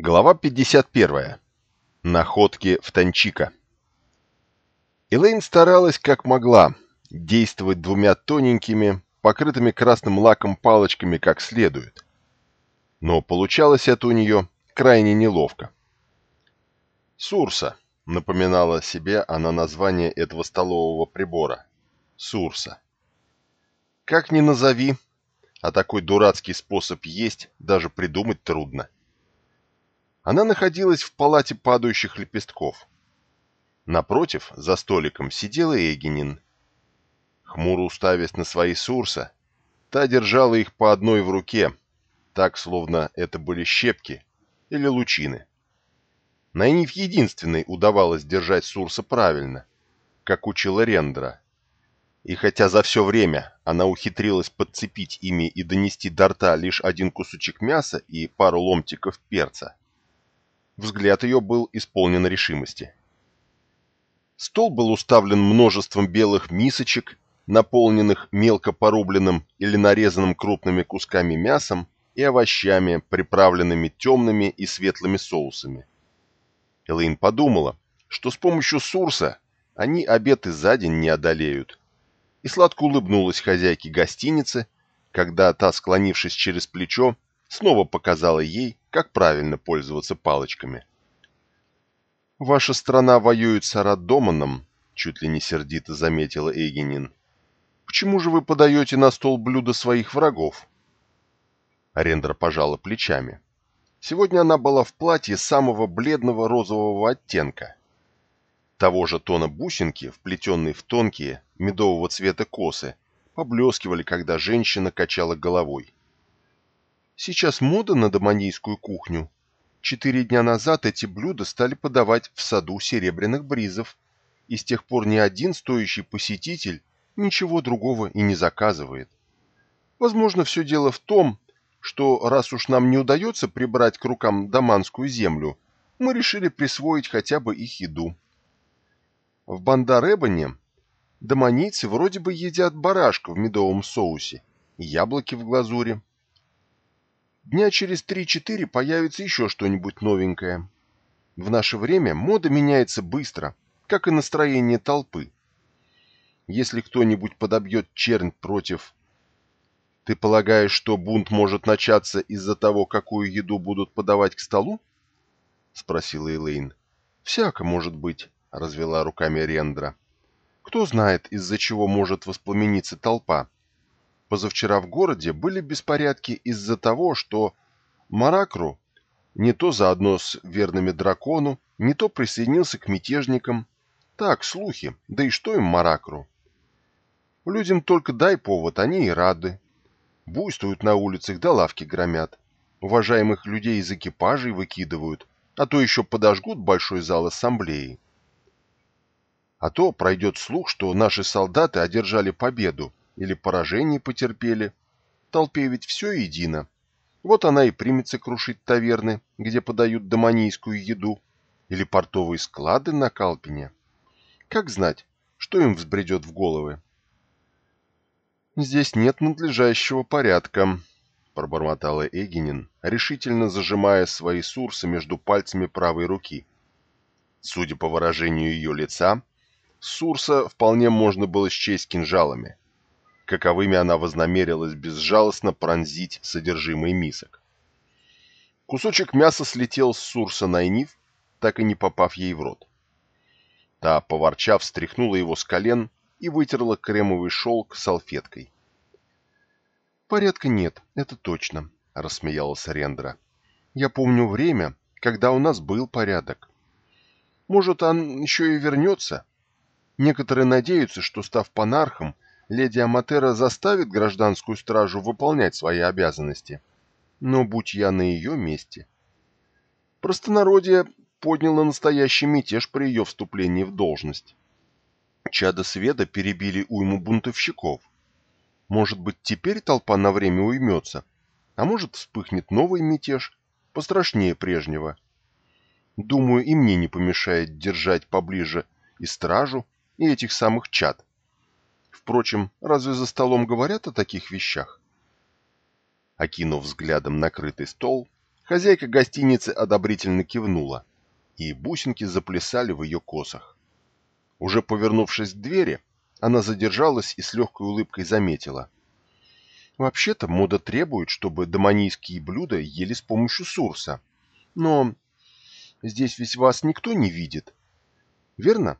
Глава 51. Находки в Танчика. Элейн старалась как могла действовать двумя тоненькими, покрытыми красным лаком палочками как следует. Но получалось это у нее крайне неловко. «Сурса», — напоминала себе она название этого столового прибора. «Сурса». Как ни назови, а такой дурацкий способ есть даже придумать трудно. Она находилась в палате падающих лепестков. Напротив, за столиком, сидела Эгенин. Хмуро уставясь на свои сурса, та держала их по одной в руке, так, словно это были щепки или лучины. Найниф единственной удавалось держать сурса правильно, как учила Рендера. И хотя за все время она ухитрилась подцепить ими и донести до рта лишь один кусочек мяса и пару ломтиков перца, Взгляд ее был исполнен решимости. Стол был уставлен множеством белых мисочек, наполненных мелко порубленным или нарезанным крупными кусками мясом и овощами, приправленными темными и светлыми соусами. Элэйн подумала, что с помощью сурса они обеты за день не одолеют, и сладко улыбнулась хозяйке гостиницы, когда та, склонившись через плечо, снова показала ей, как правильно пользоваться палочками. «Ваша страна воюет с Арадоманом», — чуть ли не сердито заметила Эйгенин. «Почему же вы подаете на стол блюда своих врагов?» Арендра пожала плечами. Сегодня она была в платье самого бледного розового оттенка. Того же тона бусинки, вплетенные в тонкие, медового цвета косы, поблескивали, когда женщина качала головой. Сейчас мода на доманийскую кухню. Четыре дня назад эти блюда стали подавать в саду серебряных бризов, и с тех пор ни один стоящий посетитель ничего другого и не заказывает. Возможно, все дело в том, что раз уж нам не удается прибрать к рукам доманскую землю, мы решили присвоить хотя бы их еду. В Бандар-Эбоне доманийцы вроде бы едят барашка в медовом соусе и яблоки в глазури. Дня через 3-4 появится еще что-нибудь новенькое. В наше время мода меняется быстро, как и настроение толпы. Если кто-нибудь подобьет чернь против... Ты полагаешь, что бунт может начаться из-за того, какую еду будут подавать к столу? Спросила Элейн. Всяко может быть, развела руками Рендра. Кто знает, из-за чего может воспламениться толпа. Позавчера в городе были беспорядки из-за того, что Маракру не то заодно с верными дракону, не то присоединился к мятежникам. Так, слухи, да и что им Маракру? Людям только дай повод, они и рады. Буйствуют на улицах, да лавки громят. Уважаемых людей из экипажей выкидывают, а то еще подожгут большой зал ассамблеи. А то пройдет слух, что наши солдаты одержали победу, или поражение потерпели. Толпе ведь все едино. Вот она и примется крушить таверны, где подают доманийскую еду, или портовые склады на Калпине. Как знать, что им взбредет в головы? «Здесь нет надлежащего порядка», — пробормотала Эгенин, решительно зажимая свои сурсы между пальцами правой руки. Судя по выражению ее лица, сурса вполне можно было счесть кинжалами каковыми она вознамерилась безжалостно пронзить содержимое мисок. Кусочек мяса слетел с Сурса Найниф, так и не попав ей в рот. Та, поворчав, встряхнула его с колен и вытерла кремовый шелк салфеткой. «Порядка нет, это точно», — рассмеялась Рендра. «Я помню время, когда у нас был порядок. Может, он еще и вернется? Некоторые надеются, что, став панархом, леди Аматера заставит гражданскую стражу выполнять свои обязанности. Но будь я на ее месте... Простонародье подняло настоящий мятеж при ее вступлении в должность. Чада Сведа перебили уйму бунтовщиков. Может быть, теперь толпа на время уймется, а может, вспыхнет новый мятеж, пострашнее прежнего. Думаю, и мне не помешает держать поближе и стражу, и этих самых чад. Впрочем, разве за столом говорят о таких вещах? Окинув взглядом накрытый стол, Хозяйка гостиницы одобрительно кивнула, и бусинки заплясали в ее косах. Уже повернувшись к двери, она задержалась и с легкой улыбкой заметила. «Вообще-то мода требует, чтобы доманийские блюда ели с помощью сурса. Но здесь ведь вас никто не видит. Верно?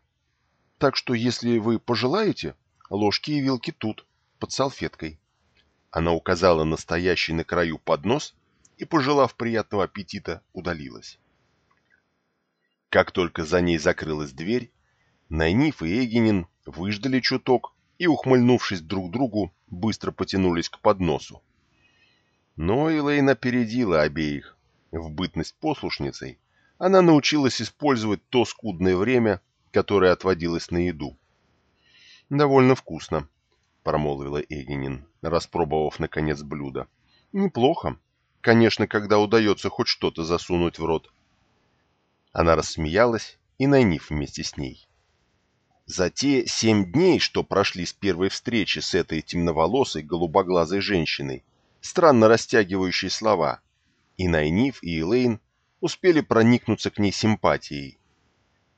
Так что, если вы пожелаете, ложки и вилки тут, под салфеткой». Она указала на стоящий на краю поднос и, пожелав приятного аппетита, удалилась. Как только за ней закрылась дверь, Найниф и Эгенин выждали чуток и, ухмыльнувшись друг другу, быстро потянулись к подносу. Но Элейн опередила обеих. В бытность послушницей она научилась использовать то скудное время, которое отводилось на еду. «Довольно вкусно», — промолвила Эгенин, распробовав, наконец, блюдо. «Неплохо. Конечно, когда удается хоть что-то засунуть в рот». Она рассмеялась, и Найниф вместе с ней. За те семь дней, что прошли с первой встречи с этой темноволосой, голубоглазой женщиной, странно растягивающей слова, и Найниф, и Элейн успели проникнуться к ней симпатией.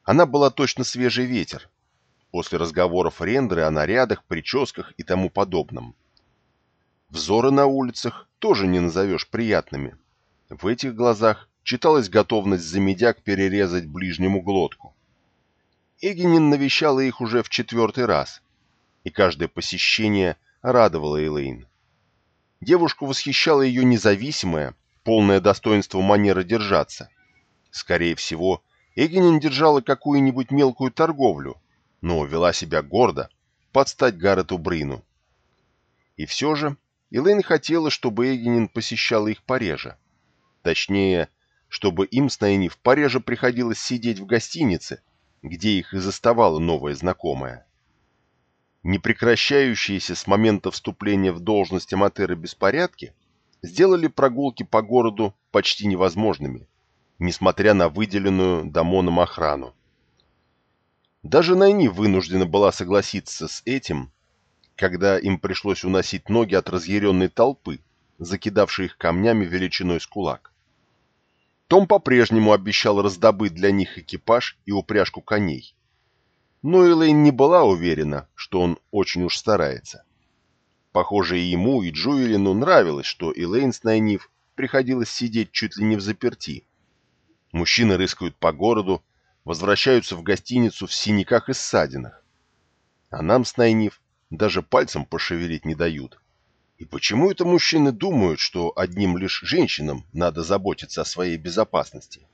Она была точно свежий ветер, после разговоров Рендры о нарядах, прическах и тому подобном. Взоры на улицах тоже не назовешь приятными. В этих глазах читалась готовность за перерезать ближнему глотку. Эгенин навещала их уже в четвертый раз, и каждое посещение радовало Элейн. Девушку восхищала ее независимая, полное достоинство манера держаться. Скорее всего, Эгенин держала какую-нибудь мелкую торговлю, но вела себя гордо, под стать Гаррету Брину. И все же Элейн хотела, чтобы Эгенин посещала их пореже. Точнее, чтобы им с Найниф пореже приходилось сидеть в гостинице, где их и заставала новая знакомая. Непрекращающиеся с момента вступления в должность Аматеры беспорядки сделали прогулки по городу почти невозможными, несмотря на выделенную Дамоном охрану. Даже Найни вынуждена была согласиться с этим, когда им пришлось уносить ноги от разъяренной толпы, закидавшей их камнями величиной с кулак. Том по-прежнему обещал раздобыть для них экипаж и упряжку коней. Но Элейн не была уверена, что он очень уж старается. Похоже, и ему, и Джуэлину нравилось, что Элейн с Найниф приходилось сидеть чуть ли не в заперти. Мужчины рыскают по городу, возвращаются в гостиницу в синяках и ссадинах. А нам с Найниф даже пальцем пошевелить не дают. И почему это мужчины думают, что одним лишь женщинам надо заботиться о своей безопасности?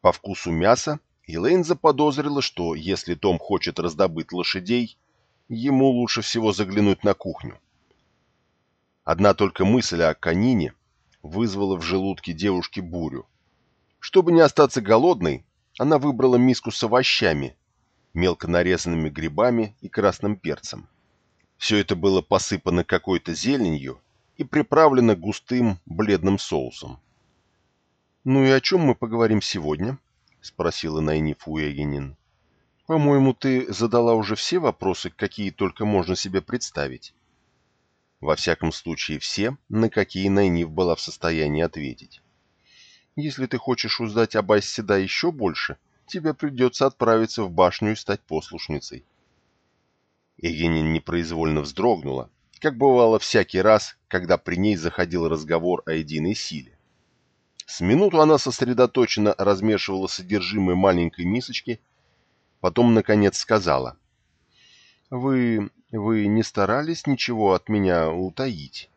По вкусу мяса Элейн заподозрила, что если Том хочет раздобыть лошадей, ему лучше всего заглянуть на кухню. Одна только мысль о конине вызвала в желудке девушки бурю. Чтобы не остаться голодной, она выбрала миску с овощами, мелко нарезанными грибами и красным перцем. Все это было посыпано какой-то зеленью и приправлено густым бледным соусом. «Ну и о чем мы поговорим сегодня?» — спросила Найниф Уэгенин. «По-моему, ты задала уже все вопросы, какие только можно себе представить». Во всяком случае, все, на какие Найниф была в состоянии ответить. «Если ты хочешь узнать об Айседа еще больше, тебе придется отправиться в башню и стать послушницей. Егенин непроизвольно вздрогнула, как бывало всякий раз, когда при ней заходил разговор о единой силе. С минуту она сосредоточенно размешивала содержимое маленькой мисочки, потом, наконец, сказала. «Вы... вы не старались ничего от меня утаить?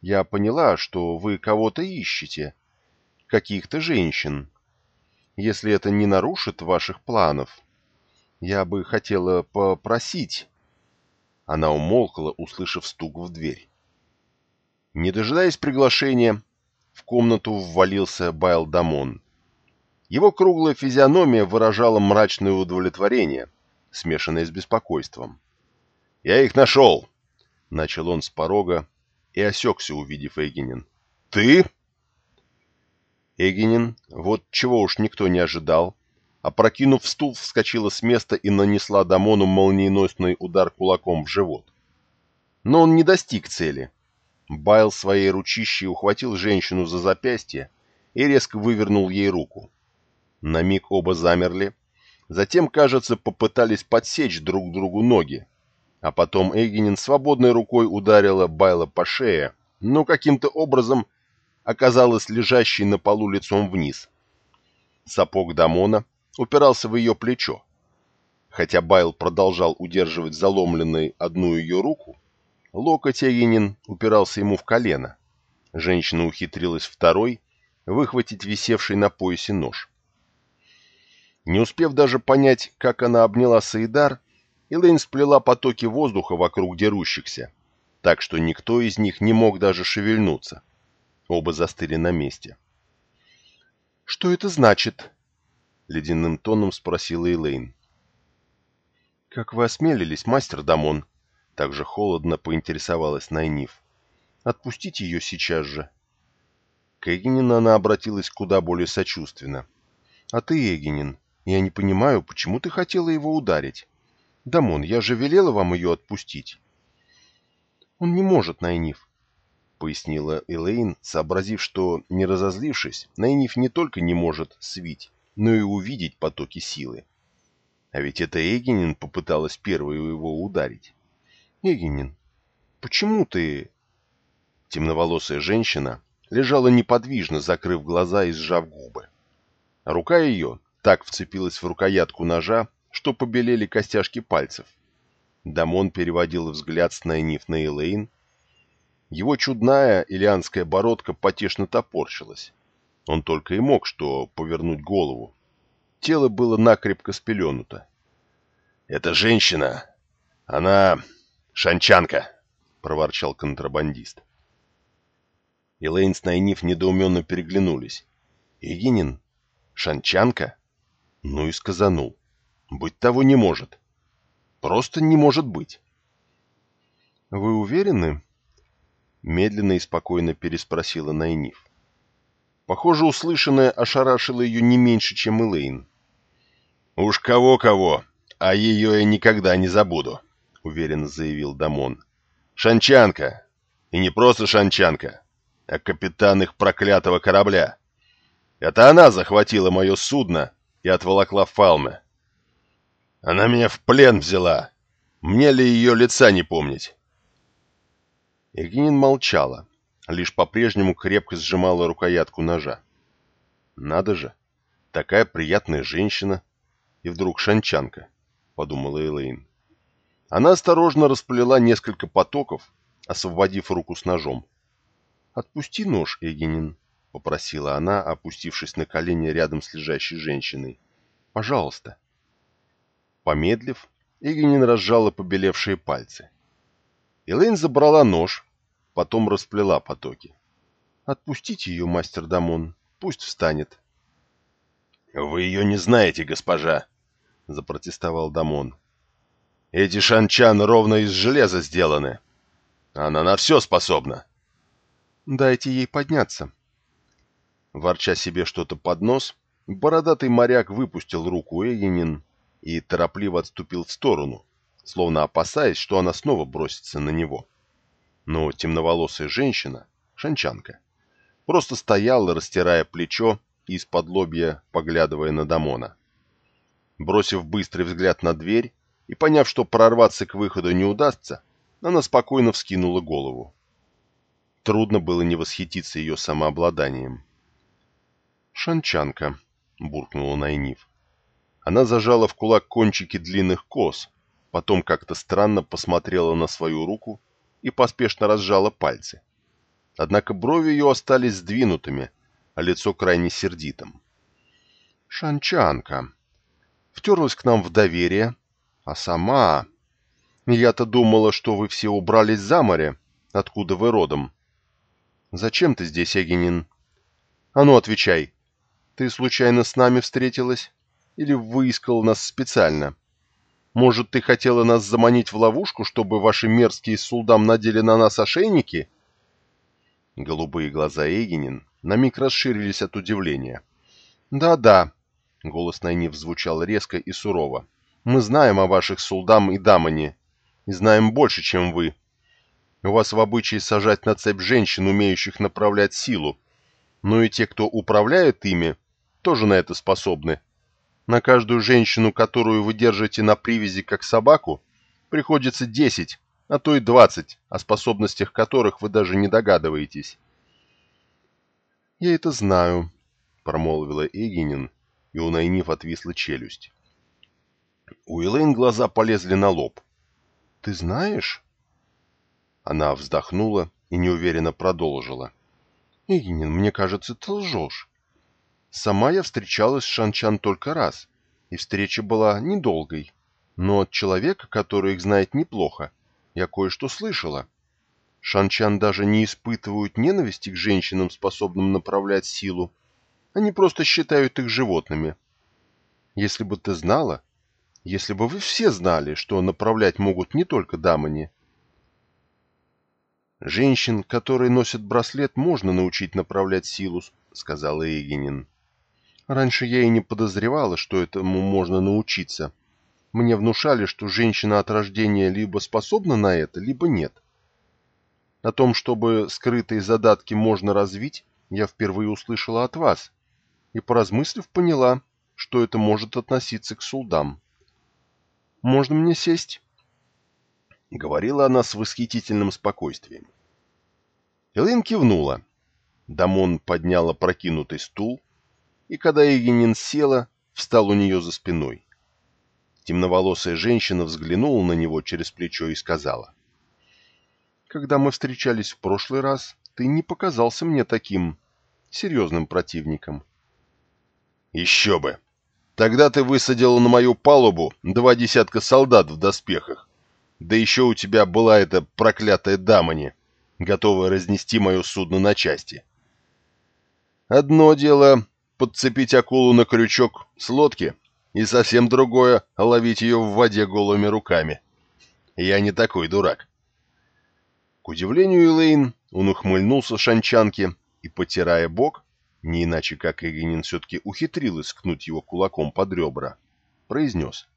Я поняла, что вы кого-то ищете, каких-то женщин. Если это не нарушит ваших планов, я бы хотела попросить...» Она умолкла, услышав стук в дверь. Не дожидаясь приглашения, в комнату ввалился Байл Дамон. Его круглая физиономия выражала мрачное удовлетворение, смешанное с беспокойством. «Я их нашел!» — начал он с порога и осекся, увидев Эгенин. «Ты?» Эгенин, вот чего уж никто не ожидал, опрокинув стул, вскочила с места и нанесла Дамону молниеносный удар кулаком в живот. Но он не достиг цели. Байл своей ручищей ухватил женщину за запястье и резко вывернул ей руку. На миг оба замерли, затем, кажется, попытались подсечь друг другу ноги, а потом Эгенин свободной рукой ударила Байла по шее, но каким-то образом оказалась лежащей на полу лицом вниз. Сапог Дамона упирался в ее плечо. Хотя Байл продолжал удерживать заломленной одну ее руку, локоть Эгенин упирался ему в колено. Женщина ухитрилась второй выхватить висевший на поясе нож. Не успев даже понять, как она обняла Саидар, Элейн сплела потоки воздуха вокруг дерущихся, так что никто из них не мог даже шевельнуться. Оба застыли на месте. «Что это значит?» — ледяным тоном спросила Элейн. «Как вы осмелились, мастер Дамон?» — также холодно поинтересовалась Найниф. «Отпустите ее сейчас же». К Эгенину она обратилась куда более сочувственно. «А ты, Эгенин, я не понимаю, почему ты хотела его ударить? Дамон, я же велела вам ее отпустить». «Он не может, Найниф», — пояснила Элейн, сообразив, что, не разозлившись, Найниф не только не может свить, но и увидеть потоки силы. А ведь это Эгенин попыталась первой его ударить. «Эгенин, почему ты...» Темноволосая женщина лежала неподвижно, закрыв глаза и сжав губы. Рука ее так вцепилась в рукоятку ножа, что побелели костяшки пальцев. Дамон переводил взгляд с Найниф на Элейн. Его чудная илианская бородка потешно топорщилась. Он только и мог что повернуть голову. Тело было накрепко спеленуто. «Это женщина! Она шанчанка!» — проворчал контрабандист. Элейн с Найниф недоуменно переглянулись. «Егинин? Шанчанка?» Ну и сказанул. «Быть того не может. Просто не может быть». «Вы уверены?» Медленно и спокойно переспросила Найниф. Похоже, услышанное ошарашило ее не меньше, чем Элейн. «Уж кого-кого, а ее я никогда не забуду», — уверенно заявил Дамон. «Шанчанка! И не просто шанчанка, а капитан их проклятого корабля. Это она захватила мое судно и отволокла Фалме. Она меня в плен взяла. Мне ли ее лица не помнить?» Эгинин молчала, лишь по-прежнему крепко сжимала рукоятку ножа. «Надо же, такая приятная женщина и вдруг шанчанка», — подумала Элейн. Она осторожно расплела несколько потоков, освободив руку с ножом. «Отпусти нож, Эгенин», — попросила она, опустившись на колени рядом с лежащей женщиной. «Пожалуйста». Помедлив, Эгенин разжала побелевшие пальцы. Элейн забрала нож, потом расплела потоки. «Отпустите ее, мастер Дамон, пусть встанет». «Вы ее не знаете, госпожа», — запротестовал Дамон. «Эти шанчан ровно из железа сделаны. Она на все способна». Дайте ей подняться. Ворча себе что-то под нос, бородатый моряк выпустил руку Эгенин и торопливо отступил в сторону, словно опасаясь, что она снова бросится на него. Но темноволосая женщина, шанчанка, просто стояла, растирая плечо и из-под лобья поглядывая на Дамона. Бросив быстрый взгляд на дверь и поняв, что прорваться к выходу не удастся, она спокойно вскинула голову. Трудно было не восхититься ее самообладанием. «Шанчанка», — буркнула Найниф. Она зажала в кулак кончики длинных кос, потом как-то странно посмотрела на свою руку и поспешно разжала пальцы. Однако брови ее остались сдвинутыми, а лицо крайне сердитым. «Шанчанка. Втерлась к нам в доверие, а сама... Я-то думала, что вы все убрались за море, откуда вы родом. Зачем ты здесь, Эгенин? А ну, отвечай. Ты случайно с нами встретилась? Или выискал нас специально? Может, ты хотела нас заманить в ловушку, чтобы ваши мерзкие сулдам надели на нас ошейники?» Голубые глаза Эгенин на миг расширились от удивления. «Да-да», — голос Найниф звучал резко и сурово. «Мы знаем о ваших сулдам и дамане, и знаем больше, чем вы. У вас в обычае сажать на цепь женщин, умеющих направлять силу. Но и те, кто управляет ими, тоже на это способны. На каждую женщину, которую вы держите на привязи как собаку, приходится 10, а то и 20, о способностях которых вы даже не догадываетесь. «Я это знаю», — промолвила Эгенин, и у Найниф отвисла челюсть. У Элэйн глаза полезли на лоб. «Ты знаешь?» Она вздохнула и неуверенно продолжила. «Эгенин, мне кажется, ты лжешь. Сама я встречалась с Шанчан только раз, и встреча была недолгой. Но от человека, который их знает неплохо, я кое-что слышала. Шанчан даже не испытывают ненависти к женщинам, способным направлять силу. Они просто считают их животными. Если бы ты знала, если бы вы все знали, что направлять могут не только дамани. Женщин, которые носят браслет, можно научить направлять силу, сказала Эгенин. Раньше я и не подозревала, что этому можно научиться. Мне внушали, что женщина от рождения либо способна на это, либо нет. О том, чтобы скрытые задатки можно развить, я впервые услышала от вас, и, поразмыслив, поняла, что это может относиться к сулдам. «Можно мне сесть?» — говорила она с восхитительным спокойствием. Элэйн кивнула. Дамон подняла прокинутый стул, и когда Егенин села, встал у нее за спиной. Темноволосая женщина взглянула на него через плечо и сказала. «Когда мы встречались в прошлый раз, ты не показался мне таким серьезным противником». «Еще бы! Тогда ты высадила на мою палубу два десятка солдат в доспехах. Да еще у тебя была эта проклятая дамани, готовая разнести мое судно на части. Одно дело подцепить акулу на крючок с лодки, и совсем другое — ловить ее в воде голыми руками. Я не такой дурак. К удивлению Элейн, он ухмыльнулся шанчанке и, потирая бок, не иначе как Эгенин все-таки ухитрилась скнуть его кулаком под ребра, произнес.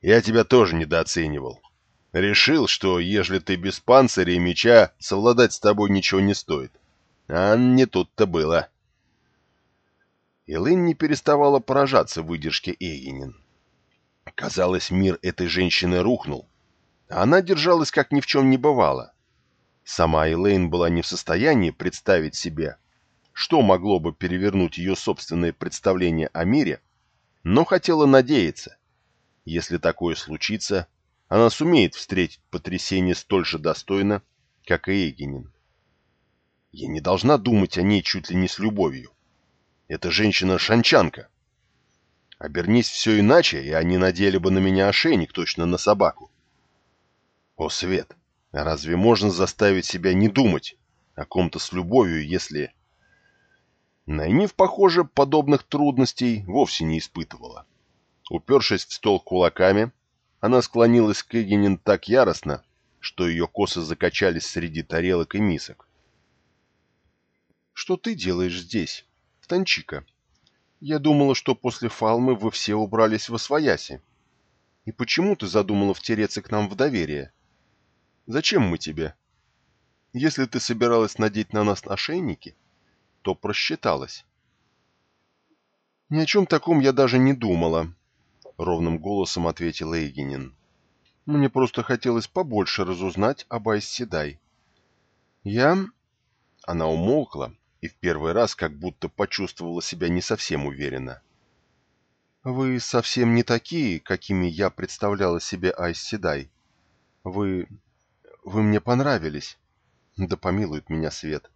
«Я тебя тоже недооценивал. Решил, что, ежели ты без панциря и меча, совладать с тобой ничего не стоит. А не тут-то было». Элэйн не переставала поражаться выдержке Эгенин. Казалось, мир этой женщины рухнул, а она держалась, как ни в чем не бывало. Сама Элэйн была не в состоянии представить себе, что могло бы перевернуть ее собственное представление о мире, но хотела надеяться. Если такое случится, она сумеет встретить потрясение столь же достойно, как и Эгенин. Я не должна думать о ней чуть ли не с любовью. Эта женщина-шанчанка. Обернись все иначе, и они надели бы на меня ошейник точно на собаку. О, Свет, разве можно заставить себя не думать о ком-то с любовью, если... Найниф, похоже, подобных трудностей вовсе не испытывала. Упершись в стол кулаками, она склонилась к Эгенин так яростно, что ее косы закачались среди тарелок и мисок. «Что ты делаешь здесь?» Станчика. Я думала, что после Фалмы вы все убрались во свояси. И почему ты задумала втереться к нам в доверие? Зачем мы тебе? Если ты собиралась надеть на нас ошейники, то просчиталась. Ни о чем таком я даже не думала, — ровным голосом ответил Эйгенин. Мне просто хотелось побольше разузнать об Айсседай. Я... Она умолкла, и в первый раз как будто почувствовала себя не совсем уверенно. «Вы совсем не такие, какими я представляла себе Айсседай. Вы... вы мне понравились. Да помилует меня свет».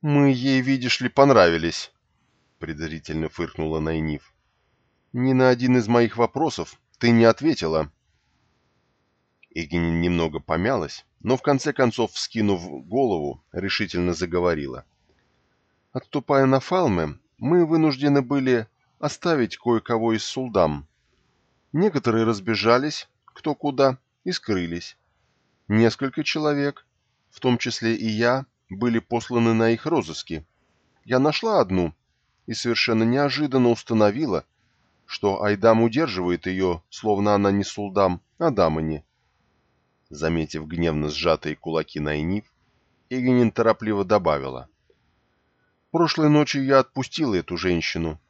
«Мы ей, видишь ли, понравились», — предварительно фыркнула Найниф. «Ни на один из моих вопросов ты не ответила». Эгенин немного помялась, но в конце концов, вскинув голову, решительно заговорила. «Отступая на Фалме, мы вынуждены были оставить кое-кого из сулдам. Некоторые разбежались, кто куда, и скрылись. Несколько человек, в том числе и я, были посланы на их розыски. Я нашла одну и совершенно неожиданно установила, что Айдам удерживает ее, словно она не сулдам, а дамани. Заметив гневно сжатые кулаки Найниф, Эгенин торопливо добавила. «Прошлой ночью я отпустила эту женщину.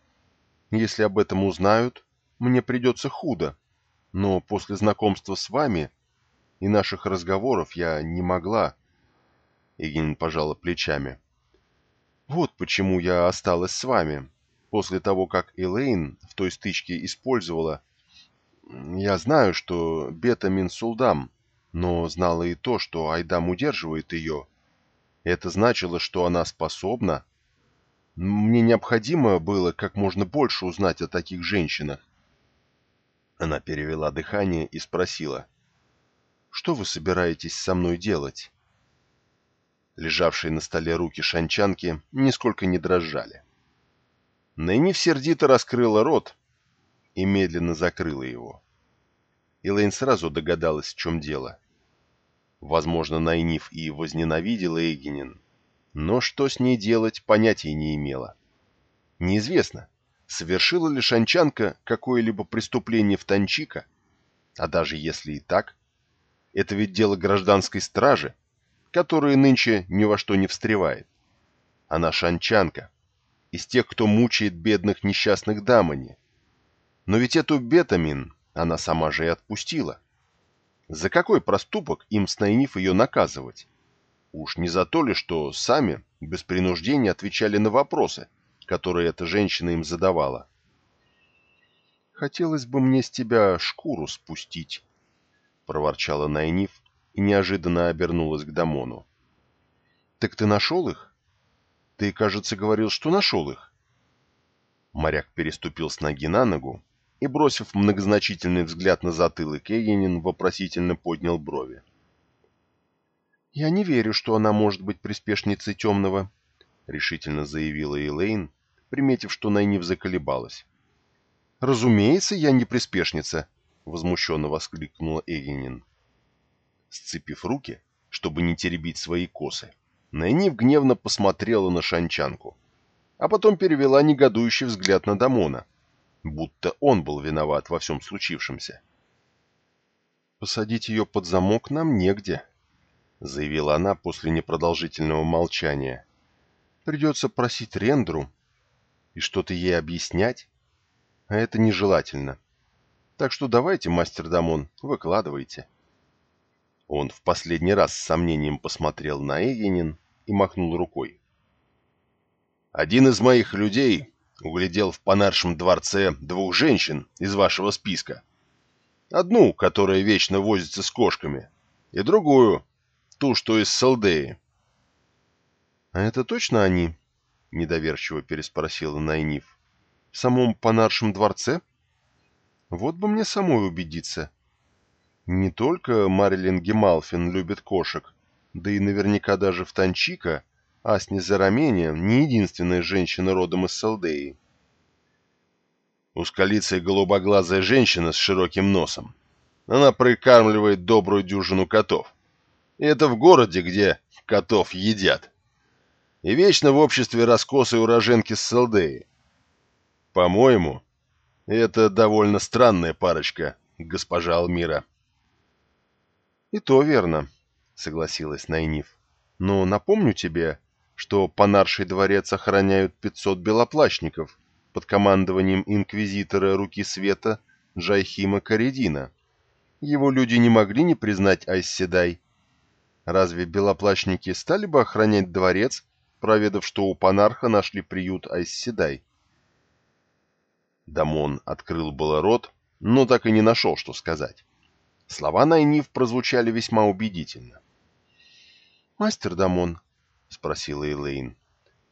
Если об этом узнают, мне придется худо, но после знакомства с вами и наших разговоров я не могла...» Эгенин пожала плечами. «Вот почему я осталась с вами, после того, как Элейн в той стычке использовала... Я знаю, что Бета Сулдам, но знала и то, что Айдам удерживает ее. Это значило, что она способна. Мне необходимо было как можно больше узнать о таких женщинах. Она перевела дыхание и спросила. «Что вы собираетесь со мной делать?» Лежавшие на столе руки шанчанки нисколько не дрожали. Найниф сердито раскрыла рот и медленно закрыла его. Элэйн сразу догадалась, в чем дело. Возможно, Найниф и возненавидела Эгенин, но что с ней делать, понятия не имела. Неизвестно, совершила ли Шанчанка какое-либо преступление в Танчика, а даже если и так, это ведь дело гражданской стражи, которая нынче ни во что не встревает. Она шанчанка, из тех, кто мучает бедных несчастных дамани. Но ведь эту бетамин она сама же и отпустила. За какой проступок им с Найниф ее наказывать? Уж не за то ли, что сами, без принуждения, отвечали на вопросы, которые эта женщина им задавала. «Хотелось бы мне с тебя шкуру спустить», — проворчала Найниф и неожиданно обернулась к Дамону. «Так ты нашел их? Ты, кажется, говорил, что нашел их». Моряк переступил с ноги на ногу и, бросив многозначительный взгляд на затылок Эгенин, вопросительно поднял брови. «Я не верю, что она может быть приспешницей темного», — решительно заявила Элейн, приметив, что Найниф заколебалась. «Разумеется, я не приспешница», — возмущенно воскликнула Эгенин. Сцепив руки, чтобы не теребить свои косы, Найниф гневно посмотрела на шанчанку, а потом перевела негодующий взгляд на Дамона, будто он был виноват во всем случившемся. «Посадить ее под замок нам негде», — заявила она после непродолжительного молчания. «Придется просить Рендру и что-то ей объяснять, а это нежелательно. Так что давайте, мастер Дамон, выкладывайте». Он в последний раз с сомнением посмотрел на Эгенин и махнул рукой. «Один из моих людей углядел в Панаршем дворце двух женщин из вашего списка. Одну, которая вечно возится с кошками, и другую, ту, что из Салдеи. — А это точно они? — недоверчиво переспросила Найниф. — В самом Панаршем дворце? Вот бы мне самой убедиться. Не только Марилин Гемалфин любит кошек, да и наверняка даже в Танчика — Асни Зарамения не единственная женщина родом из Салдеи. Ускалицая голубоглазая женщина с широким носом. Она прикармливает добрую дюжину котов. И это в городе, где котов едят. И вечно в обществе раскосой уроженки с Салдеи. По-моему, это довольно странная парочка, госпожа Алмира. «И то верно», — согласилась Найниф. «Но напомню тебе, что Панарший дворец охраняют 500 белоплащников под командованием инквизитора Руки Света Джайхима Каредина. Его люди не могли не признать Айсседай. Разве белоплащники стали бы охранять дворец, проведав, что у Панарха нашли приют Айсседай? Дамон открыл было рот, но так и не нашел, что сказать. Слова Найниф прозвучали весьма убедительно. «Мастер Дамон, — спросила Элейн.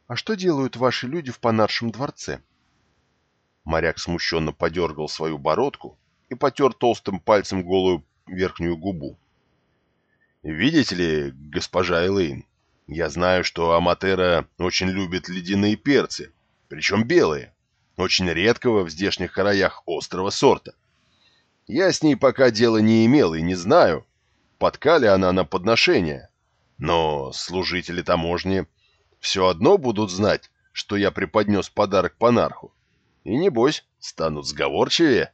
«А что делают ваши люди в Панаршем дворце?» Моряк смущенно подергал свою бородку и потер толстым пальцем голую верхнюю губу. «Видите ли, госпожа Элейн, я знаю, что Аматера очень любит ледяные перцы, причем белые, очень редкого в здешних краях острого сорта. Я с ней пока дела не имел и не знаю, подкали она на подношение, но служители таможни все одно будут знать, что я преподнес подарок панарху. И, небось, станут сговорчивее.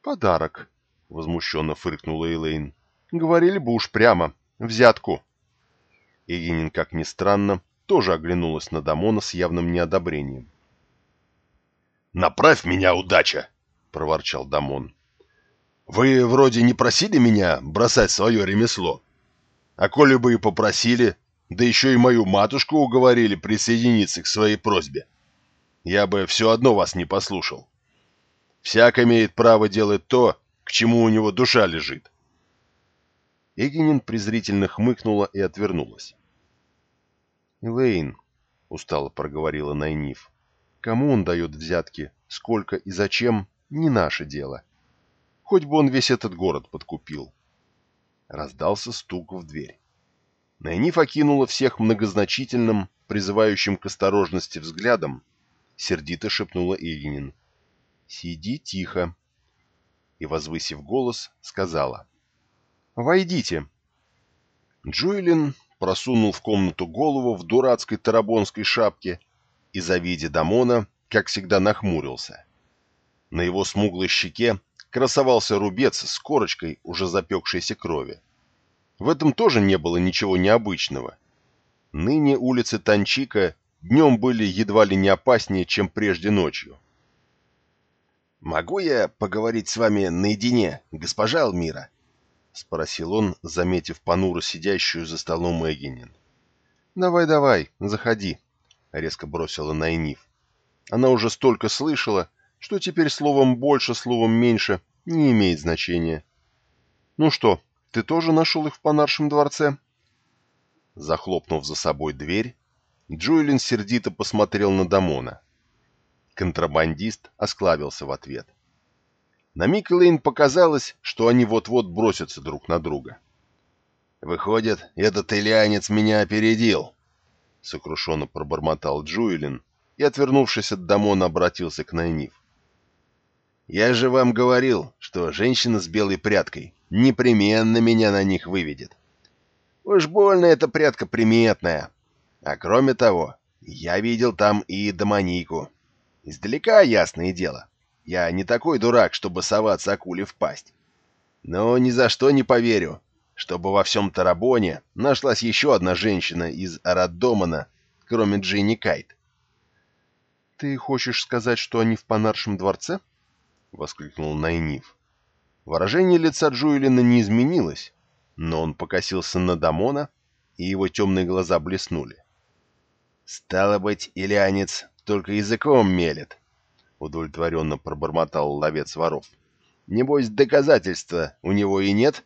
«Подарок», — возмущенно фыркнула Элейн. «Говорили бы уж прямо. Взятку». Егинин, как ни странно, тоже оглянулась на Дамона с явным неодобрением. «Направь меня, удача!» — проворчал Дамон. «Вы вроде не просили меня бросать свое ремесло? А коли бы и попросили, да еще и мою матушку уговорили присоединиться к своей просьбе, я бы все одно вас не послушал. Всяк имеет право делать то, к чему у него душа лежит. Эгенин презрительно хмыкнула и отвернулась. «Элейн», — устало проговорила Найниф, — «кому он дает взятки, сколько и зачем, не наше дело. Хоть бы он весь этот город подкупил». Раздался стук в дверь. Найниф окинула всех многозначительным, призывающим к осторожности взглядом, сердито шепнула Эгенин. «Сиди тихо!» И, возвысив голос, сказала. «Войдите!» Джуэлин просунул в комнату голову в дурацкой тарабонской шапке и, завидя Дамона, как всегда нахмурился. На его смуглой щеке красовался рубец с корочкой уже запекшейся крови. В этом тоже не было ничего необычного. Ныне улицы Танчика днем были едва ли не опаснее, чем прежде ночью. «Могу я поговорить с вами наедине, госпожа Алмира?» — спросил он, заметив понуро сидящую за столом Эгенин. «Давай, давай, заходи», — резко бросила Найниф. Она уже столько слышала, что теперь словом больше, словом меньше не имеет значения. «Ну что, ты тоже нашел их в Понаршем дворце?» Захлопнув за собой дверь, Джуэлин сердито посмотрел на Дамона. Контрабандист осклабился в ответ. На миг Лейн показалось, что они вот-вот бросятся друг на друга. «Выходит, этот ильянец меня опередил!» Сокрушенно пробормотал Джуэлин и, отвернувшись от Дамона, обратился к Найниф. «Я же вам говорил, что женщина с белой прядкой непременно меня на них выведет. Уж больно эта прядка приметная. А кроме того, я видел там и Домонику. Издалека, ясное дело. Я не такой дурак, чтобы соваться акуле в пасть. Но ни за что не поверю, чтобы во всем Тарабоне нашлась еще одна женщина из Араддомана, кроме Джинни Кайт. — Ты хочешь сказать, что они в Панаршем дворце? — воскликнул Найниф. Выражение лица Джуэлина не изменилось, но он покосился на Дамона, и его темные глаза блеснули. «Стало быть, Ильянец только языком мелет», — удовлетворенно пробормотал ловец воров. «Небось, доказательства у него и нет?»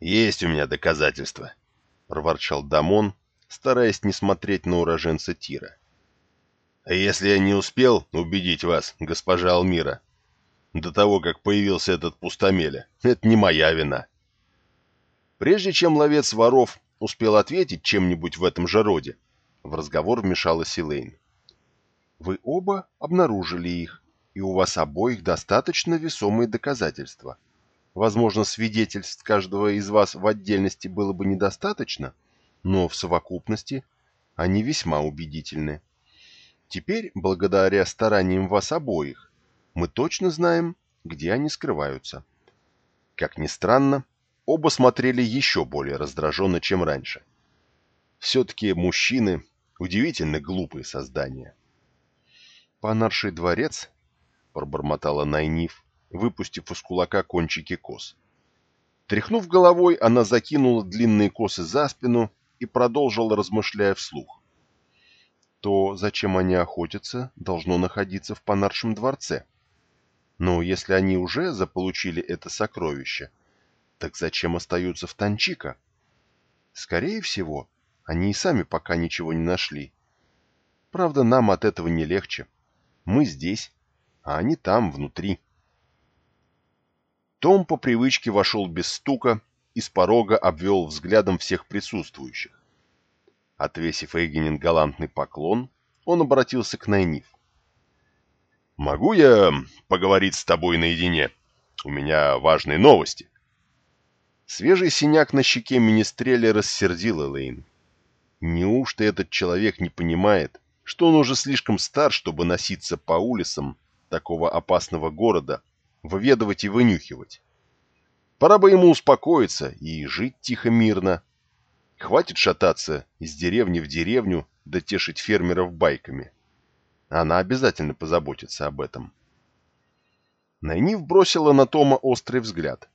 «Есть у меня доказательства», — проворчал Дамон, стараясь не смотреть на уроженца Тира. «А если я не успел убедить вас, госпожа Алмира, до того, как появился этот пустомеля, это не моя вина». Прежде чем ловец воров успел ответить чем-нибудь в этом же роде, в разговор вмешалась Элейн. Вы оба обнаружили их, и у вас обоих достаточно весомые доказательства. Возможно, свидетельств каждого из вас в отдельности было бы недостаточно, но в совокупности они весьма убедительны. Теперь, благодаря стараниям вас обоих, мы точно знаем, где они скрываются. Как ни странно, оба смотрели еще более раздраженно, чем раньше. Все-таки мужчины – удивительно глупые создания. «Понарший дворец?» — пробормотала Найниф, выпустив из кулака кончики кос. Тряхнув головой, она закинула длинные косы за спину и продолжила, размышляя вслух. То, зачем они охотятся, должно находиться в Понаршем дворце. Но если они уже заполучили это сокровище, так зачем остаются в Танчика? Скорее всего, они и сами пока ничего не нашли. Правда, нам от этого не легче. Мы здесь, а они там, внутри. Том по привычке вошел без стука и с порога обвел взглядом всех присутствующих. Отвесив Эгенин галантный поклон, он обратился к Найниф. «Могу я поговорить с тобой наедине? У меня важные новости». Свежий синяк на щеке Министреля рассердил Элэйн. Неужто этот человек не понимает, что он уже слишком стар, чтобы носиться по улицам такого опасного города, выведывать и вынюхивать. Пора бы ему успокоиться и жить тихо-мирно. Хватит шататься из деревни в деревню, да тешить фермеров байками. Она обязательно позаботится об этом. Найниф бросила на Тома острый взгляд.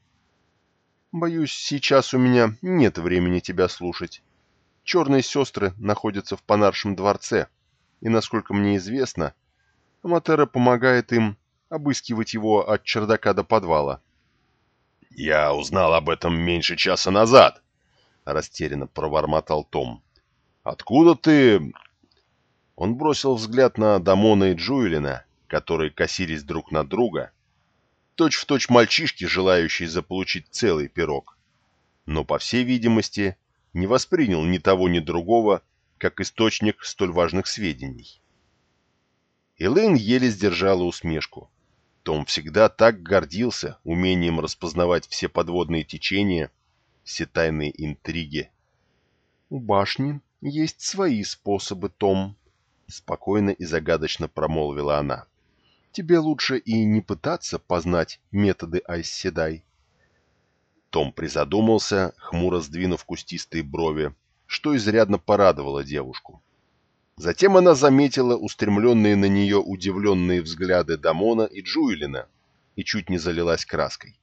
«Боюсь, сейчас у меня нет времени тебя слушать. Черные сестры находятся в Панаршем дворце, и, насколько мне известно, Аматера помогает им обыскивать его от чердака до подвала. «Я узнал об этом меньше часа назад», — растерянно провормотал Том. «Откуда ты...» Он бросил взгляд на Дамона и Джуэлина, которые косились друг на друга, точь-в-точь точь мальчишки, желающие заполучить целый пирог, но, по всей видимости, не воспринял ни того, ни другого, как источник столь важных сведений. Элэйн еле сдержала усмешку. Том всегда так гордился умением распознавать все подводные течения, все тайные интриги. «У башни есть свои способы, Том», — спокойно и загадочно промолвила она. «Тебе лучше и не пытаться познать методы Айсседай». Том призадумался, хмуро сдвинув кустистые брови, что изрядно порадовало девушку. Затем она заметила устремленные на нее удивленные взгляды Дамона и Джуэлина и чуть не залилась краской.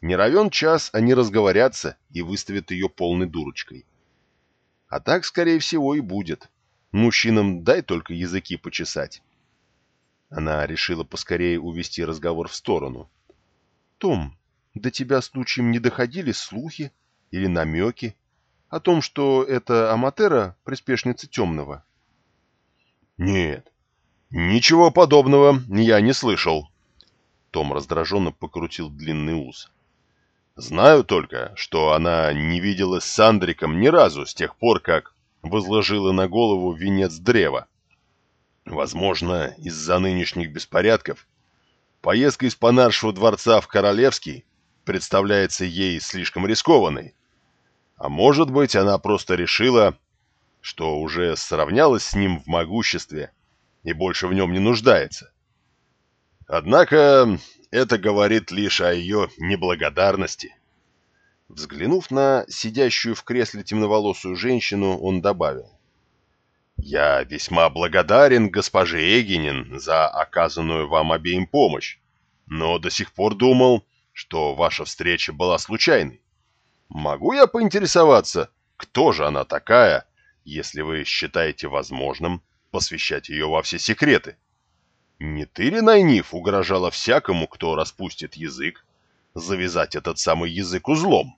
Не равен час они разговорятся и выставят ее полной дурочкой. А так, скорее всего, и будет. Мужчинам дай только языки почесать. Она решила поскорее увести разговор в сторону. «Том, до тебя случаем не доходили слухи или намеки о том, что это Аматера приспешница Темного?» «Нет, ничего подобного я не слышал». Том раздраженно покрутил длинный ус. «Знаю только, что она не виделась с Андриком ни разу с тех пор, как возложила на голову венец древа. Возможно, из-за нынешних беспорядков поездка из Панаршего дворца в Королевский представляется ей слишком рискованной. А может быть, она просто решила, что уже сравнялась с ним в могуществе и больше в нем не нуждается. Однако это говорит лишь о ее неблагодарности. Взглянув на сидящую в кресле темноволосую женщину, он добавил. «Я весьма благодарен госпоже Эгенин за оказанную вам обеим помощь, но до сих пор думал, что ваша встреча была случайной. Могу я поинтересоваться, кто же она такая, если вы считаете возможным посвящать ее во все секреты. Не ты ли, Найниф, угрожала всякому, кто распустит язык, завязать этот самый язык узлом? —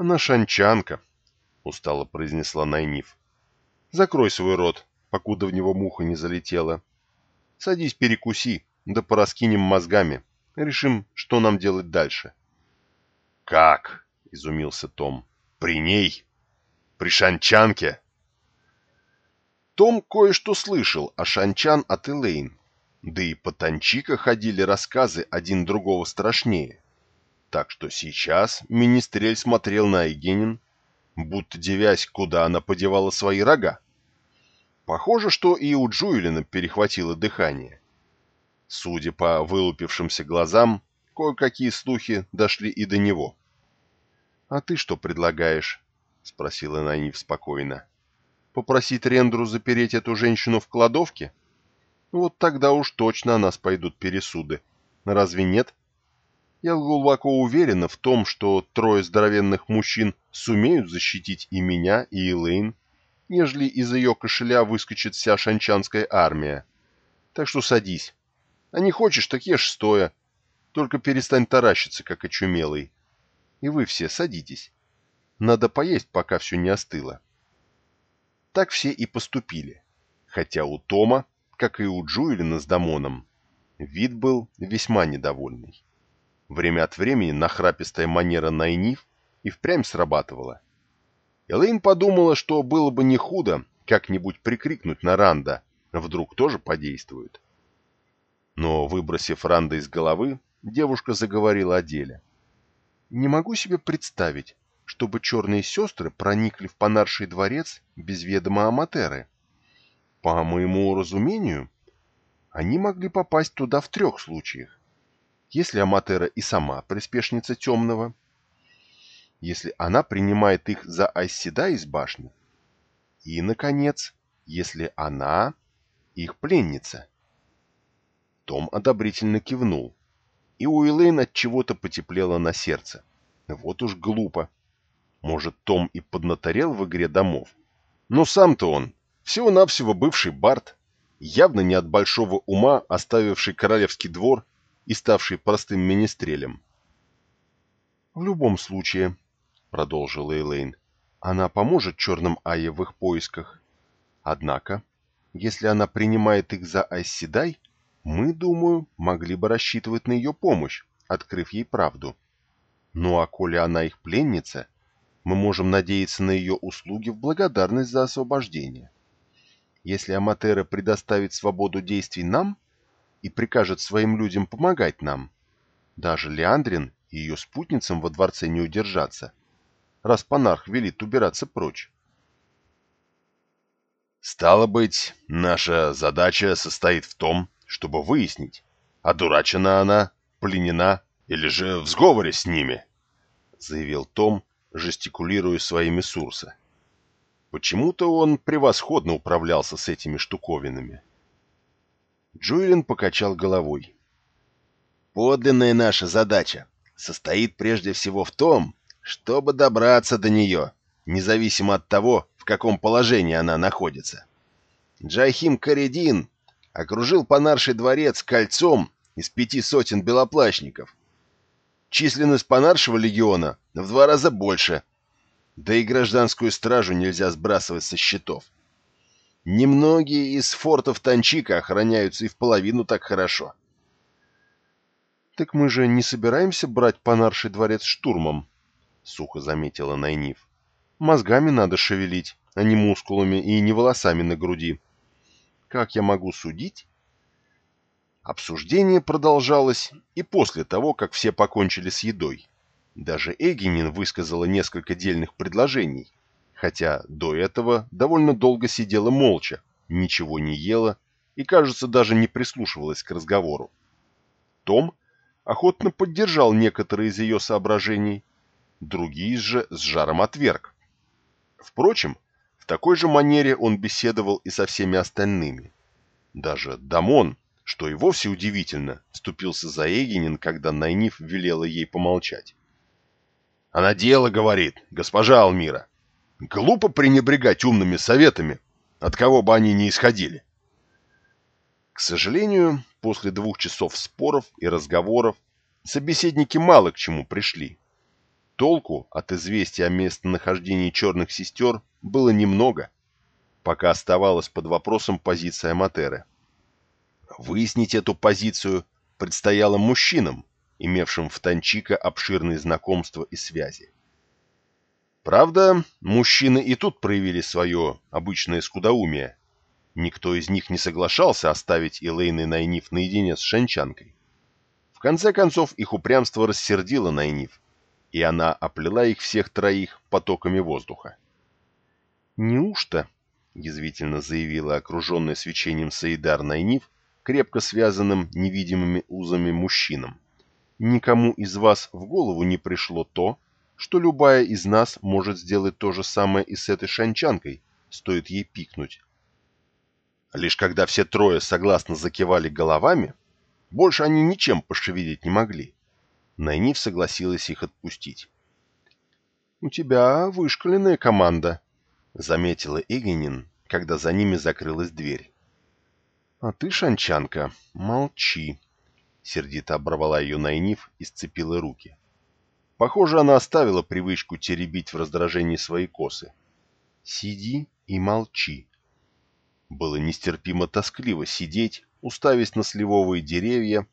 Она шанчанка, — устало произнесла Найниф. — Закрой свой рот, покуда в него муха не залетела. Садись перекуси, да пораскинем мозгами. Решим, что нам делать дальше. — Как? — изумился Том. — При ней? При шанчанке?» Том кое-что слышал о шанчан от Элейн, да и по Танчика ходили рассказы один другого страшнее. Так что сейчас Министрель смотрел на Айгенин, будто девясь, куда она подевала свои рога. Похоже, что и у Джуэлина перехватило дыхание. Судя по вылупившимся глазам, кое-какие слухи дошли и до него. «А ты что предлагаешь?» — спросила Найниф спокойно. «Попросить Рендру запереть эту женщину в кладовке? Вот тогда уж точно о нас пойдут пересуды. Разве нет? Я глубоко уверена в том, что трое здоровенных мужчин сумеют защитить и меня, и Элейн, нежели из ее кошеля выскочит вся шанчанская армия. Так что садись. А не хочешь, так ешь стоя. Только перестань таращиться, как очумелый. И вы все садитесь». Надо поесть, пока все не остыло. Так все и поступили. Хотя у Тома, как и у Джуэлина с Дамоном, вид был весьма недовольный. Время от времени нахрапистая манера Найниф и впрямь срабатывала. Элейн подумала, что было бы не худо как-нибудь прикрикнуть на Ранда, вдруг тоже подействует. Но, выбросив Ранда из головы, девушка заговорила о деле. «Не могу себе представить, чтобы черные сестры проникли в Панарший дворец без ведома Аматеры. По моему разумению, они могли попасть туда в трех случаях. Если Аматера и сама приспешница темного, если она принимает их за Айседа из башни, и, наконец, если она их пленница. Том одобрительно кивнул, и у Элейн от чего-то потеплело на сердце. Вот уж глупо. Может, Том и поднаторел в игре домов. Но сам-то он всего-навсего бывший бард, явно не от большого ума оставивший королевский двор и ставший простым министрелем. «В любом случае», — продолжила Элейн, — «она поможет черным Айе в их поисках. Однако, если она принимает их за Айседай, мы, думаю, могли бы рассчитывать на ее помощь, открыв ей правду. Ну а коли она их пленница, мы можем надеяться на ее услуги в благодарность за освобождение. Если Аматера предоставит свободу действий нам и прикажет своим людям помогать нам, даже Леандрин и ее спутницам во дворце не удержаться, раз Панарх велит убираться прочь. Стало быть, наша задача состоит в том, чтобы выяснить, одурачена она, пленена или же в сговоре с ними, заявил Том, жестикулируя своими сурса. Почему-то он превосходно управлялся с этими штуковинами. Джуэлин покачал головой. «Подлинная наша задача состоит прежде всего в том, чтобы добраться до нее, независимо от того, в каком положении она находится. Джайхим Каредин окружил Панарший дворец кольцом из пяти сотен белоплащников. Численность Панаршего легиона в два раза больше, да и гражданскую стражу нельзя сбрасывать со счетов. Немногие из фортов Танчика охраняются и в половину так хорошо. «Так мы же не собираемся брать Панарший дворец штурмом», — сухо заметила Найниф. «Мозгами надо шевелить, а не мускулами и не волосами на груди. Как я могу судить?» Обсуждение продолжалось и после того, как все покончили с едой. Даже Эгенин высказала несколько дельных предложений, хотя до этого довольно долго сидела молча, ничего не ела и, кажется, даже не прислушивалась к разговору. Том охотно поддержал некоторые из ее соображений, другие же с жаром отверг. Впрочем, в такой же манере он беседовал и со всеми остальными. Даже Дамон, что и вовсе удивительно, вступился за Эгенин, когда Найниф велела ей помолчать. Она дело говорит, госпожа Алмира. Глупо пренебрегать умными советами, от кого бы они ни исходили. К сожалению, после двух часов споров и разговоров собеседники мало к чему пришли. Толку от известия о местонахождении черных сестер было немного, пока оставалась под вопросом позиция Матеры. Выяснить эту позицию предстояло мужчинам, имевшим в Танчика обширные знакомства и связи. Правда, мужчины и тут проявили свое обычное скудоумие. Никто из них не соглашался оставить Элейн и Найниф наедине с Шанчанкой. В конце концов, их упрямство рассердило Найниф, и она оплела их всех троих потоками воздуха. «Неужто?» — язвительно заявила окруженная свечением Саидар Найниф, крепко связанным невидимыми узами мужчинам никому из вас в голову не пришло то, что любая из нас может сделать то же самое и с этой шанчанкой, стоит ей пикнуть. Лишь когда все трое согласно закивали головами, больше они ничем пошевелить не могли. Найниф согласилась их отпустить. «У тебя вышкаленная команда», — заметила Эгенин, когда за ними закрылась дверь. «А ты, шанчанка, молчи», — сердито оборвала ее Найниф и сцепила руки. Похоже, она оставила привычку теребить в раздражении свои косы. «Сиди и молчи». Было нестерпимо тоскливо сидеть, уставясь на сливовые деревья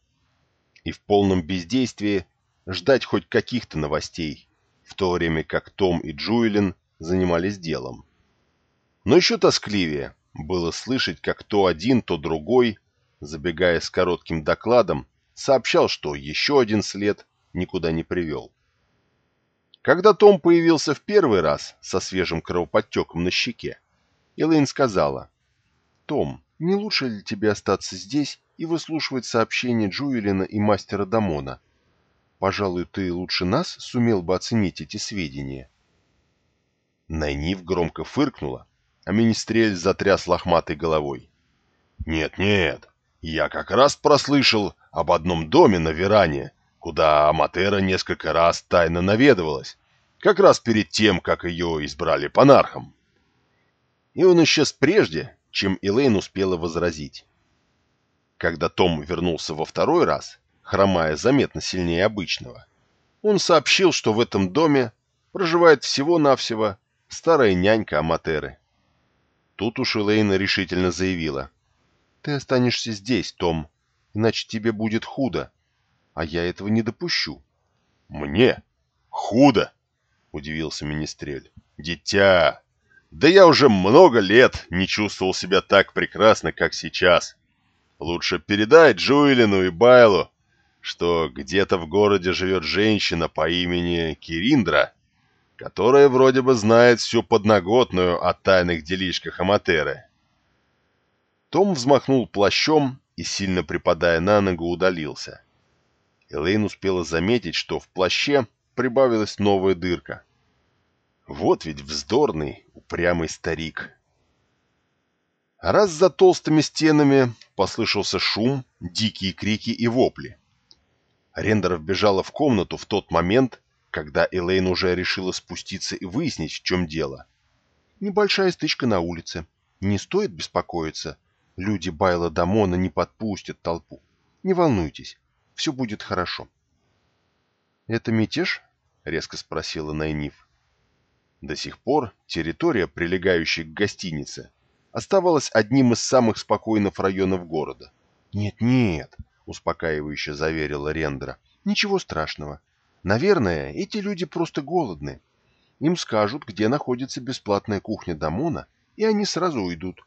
и в полном бездействии ждать хоть каких-то новостей, в то время как Том и Джуэлин занимались делом. Но еще тоскливее было слышать, как то один, то другой, забегая с коротким докладом, сообщал, что еще один след никуда не привел. Когда Том появился в первый раз со свежим кровоподтеком на щеке, Элэйн сказала, «Том, не лучше ли тебе остаться здесь и выслушивать сообщения Джуэлина и мастера Дамона. Пожалуй, ты лучше нас сумел бы оценить эти сведения. Найниф громко фыркнула, а Министрель затряс лохматой головой. «Нет-нет, я как раз прослышал об одном доме на Веране, куда Аматера несколько раз тайно наведывалась, как раз перед тем, как ее избрали панархом». И он исчез прежде, чем Элейн успела возразить. Когда Том вернулся во второй раз, хромая заметно сильнее обычного, он сообщил, что в этом доме проживает всего-навсего старая нянька Аматеры. Тут уж Элейна решительно заявила. «Ты останешься здесь, Том, иначе тебе будет худо, а я этого не допущу». «Мне? Худо?» — удивился Министрель. «Дитя! Да я уже много лет не чувствовал себя так прекрасно, как сейчас. Лучше передай Джуэлину и Байлу, что где-то в городе живет женщина по имени Кириндра, которая вроде бы знает всю подноготную о тайных делишках Аматеры. Том взмахнул плащом и, сильно припадая на ногу, удалился. Элейн успела заметить, что в плаще прибавилась новая дырка. Вот ведь вздорный, упрямый старик. Раз за толстыми стенами послышался шум, дикие крики и вопли. Рендер вбежала в комнату в тот момент, когда Элейн уже решила спуститься и выяснить, в чем дело. Небольшая стычка на улице. Не стоит беспокоиться. Люди Байла Дамона не подпустят толпу. Не волнуйтесь, все будет хорошо. — Это мятеж? — резко спросила Найниф. До сих пор территория, прилегающая к гостинице, оставалась одним из самых спокойных районов города. «Нет-нет», — успокаивающе заверила Рендера, — «ничего страшного. Наверное, эти люди просто голодны. Им скажут, где находится бесплатная кухня Дамона, и они сразу уйдут.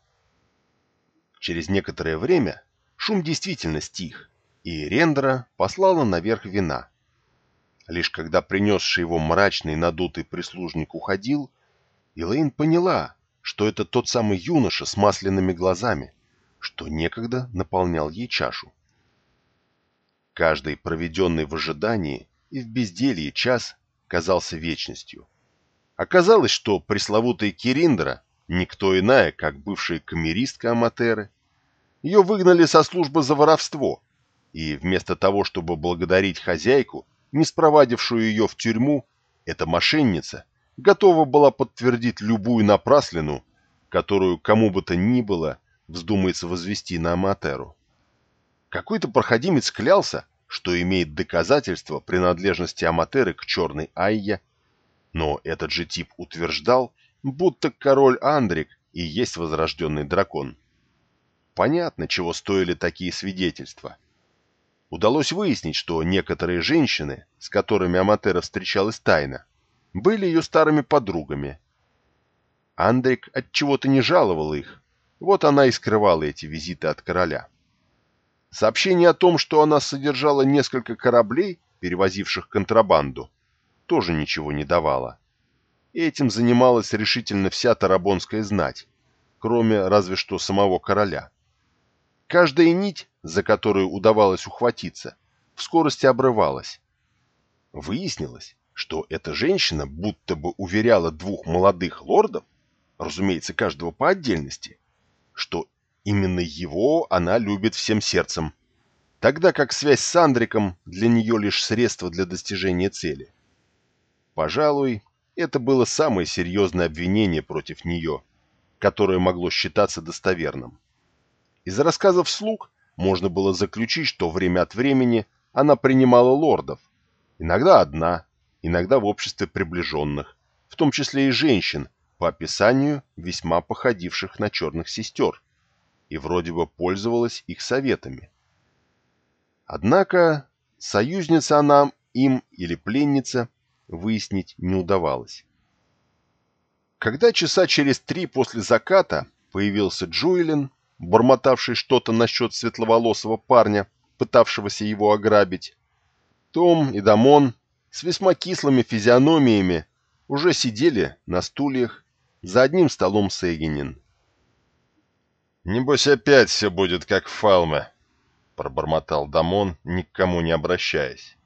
Через некоторое время шум действительно стих, и Рендера послала наверх вина. Лишь когда принесший его мрачный надутый прислужник уходил, Элейн поняла, что это тот самый юноша с масляными глазами, что некогда наполнял ей чашу. Каждый проведенный в ожидании и в безделье час казался вечностью. Оказалось, что пресловутая Кириндра никто иная, как бывшая камеристка Аматеры. Ее выгнали со службы за воровство, и вместо того, чтобы благодарить хозяйку, не спровадившую ее в тюрьму, эта мошенница готова была подтвердить любую напраслину, которую кому бы то ни было вздумается возвести на Аматеру. Какой-то проходимец клялся, что имеет доказательства принадлежности Аматеры к черной Айе, но этот же тип утверждал, будто король Андрик и есть возрожденный дракон. Понятно, чего стоили такие свидетельства. Удалось выяснить, что некоторые женщины, с которыми Аматера встречалась тайно, были ее старыми подругами. Андрик от чего то не жаловал их, вот она и скрывала эти визиты от короля. Сообщение о том, что она содержала несколько кораблей, перевозивших контрабанду, тоже ничего не давало. Этим занималась решительно вся тарабонская знать, кроме разве что самого короля. Каждая нить, за которую удавалось ухватиться, в скорости обрывалась. Выяснилось, что эта женщина будто бы уверяла двух молодых лордов, разумеется, каждого по отдельности, что Именно его она любит всем сердцем, тогда как связь с Андриком для нее лишь средство для достижения цели. Пожалуй, это было самое серьезное обвинение против нее, которое могло считаться достоверным. Из рассказов слуг можно было заключить, что время от времени она принимала лордов, иногда одна, иногда в обществе приближенных, в том числе и женщин, по описанию весьма походивших на черных сестер и вроде бы пользовалась их советами. Однако союзница она им или пленница выяснить не удавалось. Когда часа через три после заката появился Джуэлин, бормотавший что-то насчет светловолосого парня, пытавшегося его ограбить, Том и Дамон с весьма кислыми физиономиями уже сидели на стульях за одним столом с Эгенин. Небось опять все будет как в Фалме, пробормотал Дамон, ни к кому не обращаясь.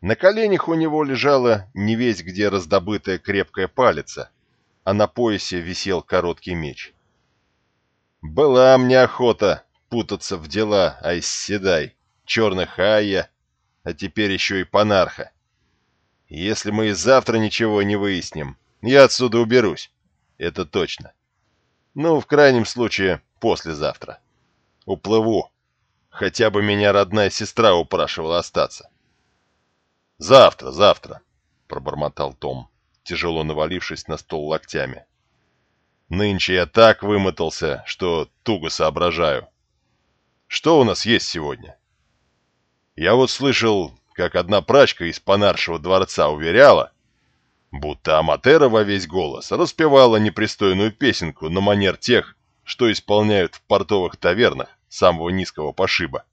На коленях у него лежала не весь где раздобытая крепкая палица, а на поясе висел короткий меч. «Была мне охота путаться в дела Айсседай, черных Айя, а теперь еще и Панарха. Если мы и завтра ничего не выясним, я отсюда уберусь, это точно. Ну, в крайнем случае, послезавтра. Уплыву. Хотя бы меня родная сестра упрашивала остаться. «Завтра, завтра», — пробормотал Том, тяжело навалившись на стол локтями. «Нынче я так вымотался, что туго соображаю. Что у нас есть сегодня?» «Я вот слышал, как одна прачка из Понаршего дворца уверяла, будто Аматера во весь голос распевала непристойную песенку на манер тех, что исполняют в портовых тавернах самого низкого пошиба.